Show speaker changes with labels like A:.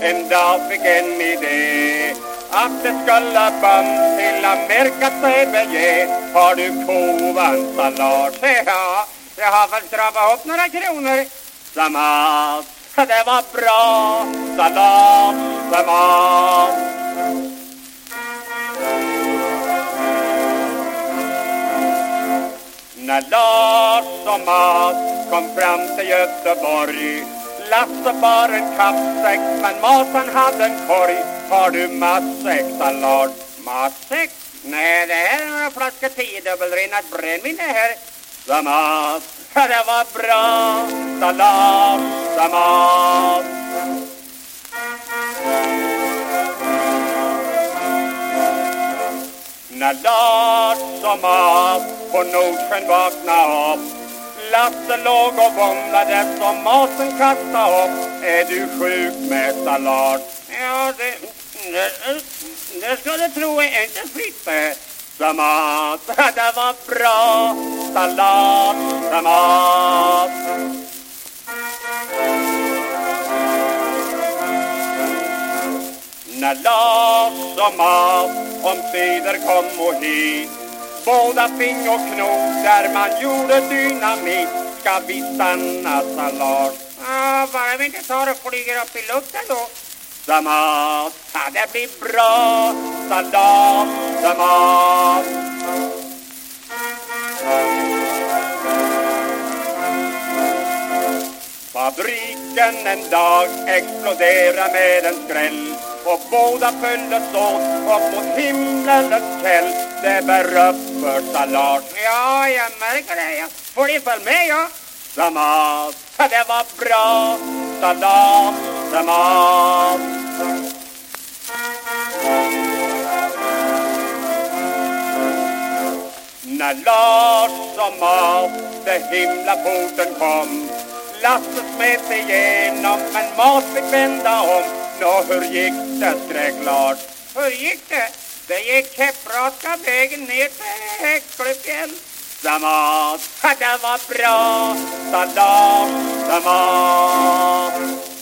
A: En dag fick en idé. Att det skulle band till Amerika sig bege Har du kovan sallad? Ja, jag har väl skrapat ihop några kronor. Samat, det var bra Salat, samat När Lars och Mats kom fram till Göteborg Lasse bar en kappsäck men maten hade en korg. Har du matsäck sallad? Matsäck? Nej, det här är några flaskor tiodubbelrinnat brännvin det här. Sa mat, det var bra. Sallad, sa mat När Lars och Mat på Nordsjön vakna upp. Lasse låg och våndade som maten kasta upp Är du sjuk med sallad? Ja, det, det, det ska du tro är inte Frippe eh. Samat, det var bra Sallad, samat. När Lars och Mat omsider kom och hit Båda fing och knop där man gjorde dynamit. Ska vi stanna sa Lars? Ja, bara vi inte tar och flyger upp i luften då. Sa Mat, ja, det blir bra Sa Lars, sa Mat Fabriken en dag exploderade med en skräll. Och båda följdes åt upp mot himlens käll. Det bär upp för sallad. Ja, jag märker det. Jag får ni följa med, ja. Samat, det var bra. Sallad, samat. När Lars och Mat till himlaporten kom Lasse smet igenom men Mat fick vända om Nå, hur gick det, skrek Lars? Hur gick det? Det gick käppraka vägen ner till Häcklefjäll Samma, att det var bra, sa Lars, samma.